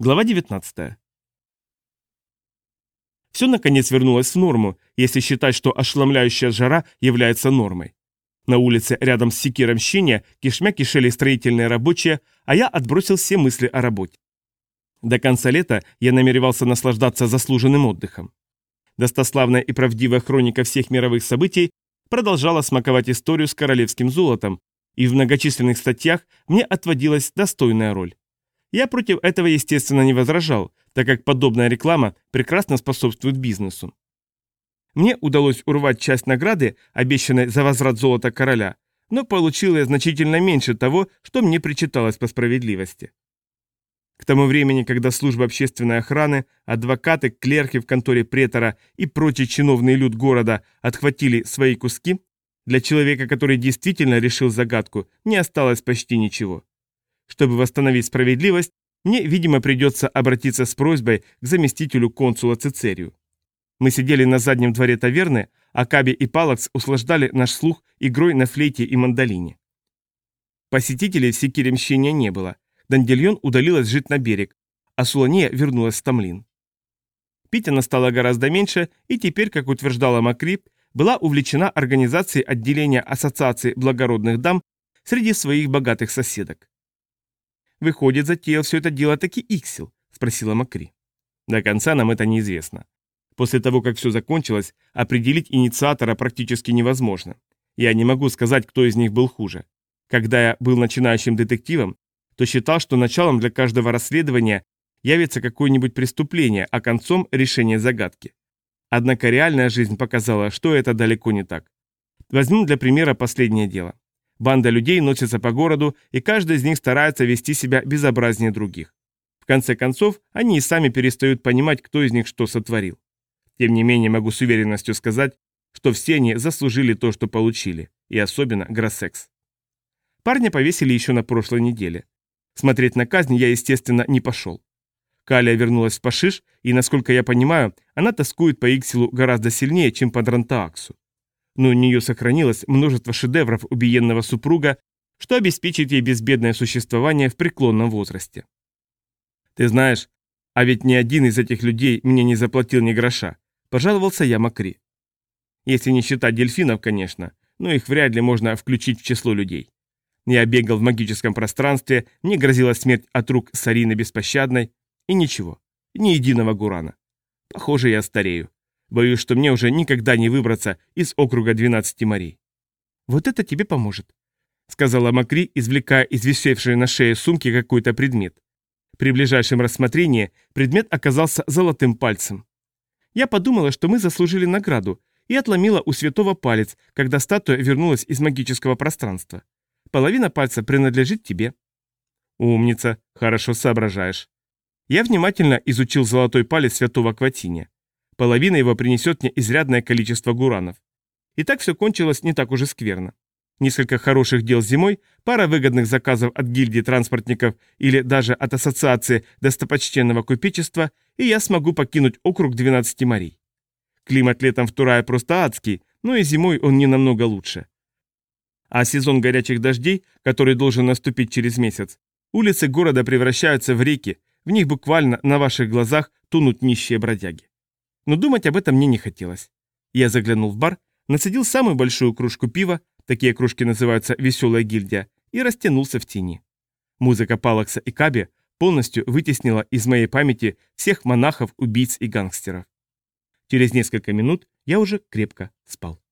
Глава 19. Все наконец вернулось в норму, если считать, что ошеломляющая жара является нормой. На улице рядом с секиром щения кишмя кишели строительные рабочие, а я отбросил все мысли о работе. До конца лета я намеревался наслаждаться заслуженным отдыхом. Достославная и правдивая хроника всех мировых событий продолжала смаковать историю с королевским золотом, и в многочисленных статьях мне отводилась достойная роль. Я против этого, естественно, не возражал, так как подобная реклама прекрасно способствует бизнесу. Мне удалось урвать часть награды, обещанной за возврат золота короля, но получил я значительно меньше того, что мне причиталось по справедливости. К тому времени, когда служба общественной охраны, адвокаты, клерки в конторе претора и прочий чиновный люд города отхватили свои куски, для человека, который действительно решил загадку, не осталось почти ничего. Чтобы восстановить справедливость, мне, видимо, придется обратиться с просьбой к заместителю консула Цицерию. Мы сидели на заднем дворе таверны, а Каби и Палакс услаждали наш слух игрой на флейте и мандолине. Посетителей в Секире не было. Дандельон удалилась жить на берег, а Сулания вернулась в Тамлин. Пить она стала гораздо меньше, и теперь, как утверждала Макрип, была увлечена организацией отделения Ассоциации благородных дам среди своих богатых соседок. Выходит, затеял все это дело таки Иксил? Спросила Макри. До конца нам это неизвестно. После того, как все закончилось, определить инициатора практически невозможно. Я не могу сказать, кто из них был хуже. Когда я был начинающим детективом, то считал, что началом для каждого расследования явится какое-нибудь преступление, а концом – решение загадки. Однако реальная жизнь показала, что это далеко не так. Возьмем для примера последнее дело. Банда людей носится по городу, и каждый из них старается вести себя безобразнее других. В конце концов, они и сами перестают понимать, кто из них что сотворил. Тем не менее, могу с уверенностью сказать, что все они заслужили то, что получили, и особенно Гроссекс. Парня повесили еще на прошлой неделе. Смотреть на казнь я, естественно, не пошел. Калия вернулась в Пашиш, и, насколько я понимаю, она тоскует по Иксилу гораздо сильнее, чем по Дрантааксу но у нее сохранилось множество шедевров убиенного супруга, что обеспечит ей безбедное существование в преклонном возрасте. «Ты знаешь, а ведь ни один из этих людей мне не заплатил ни гроша», – пожаловался я Макри. Если не считать дельфинов, конечно, но их вряд ли можно включить в число людей. Я бегал в магическом пространстве, мне грозила смерть от рук Сарины Беспощадной, и ничего, ни единого гурана. Похоже, я старею. Боюсь, что мне уже никогда не выбраться из округа 12 морей. Вот это тебе поможет, сказала Макри, извлекая из висевшей на шее сумки какой-то предмет. При ближайшем рассмотрении предмет оказался золотым пальцем. Я подумала, что мы заслужили награду, и отломила у святого палец, когда статуя вернулась из магического пространства. Половина пальца принадлежит тебе. Умница, хорошо соображаешь. Я внимательно изучил золотой палец святого Кватиния. Половина его принесет мне изрядное количество гуранов. И так все кончилось не так уже скверно. Несколько хороших дел зимой, пара выгодных заказов от гильдии транспортников или даже от ассоциации достопочтенного купечества, и я смогу покинуть округ 12 морей. Климат летом в Турае просто адский, но и зимой он не намного лучше. А сезон горячих дождей, который должен наступить через месяц, улицы города превращаются в реки, в них буквально на ваших глазах тонут нищие бродяги. Но думать об этом мне не хотелось. Я заглянул в бар, насадил самую большую кружку пива, такие кружки называются «Веселая гильдия», и растянулся в тени. Музыка Палакса и Каби полностью вытеснила из моей памяти всех монахов, убийц и гангстеров. Через несколько минут я уже крепко спал.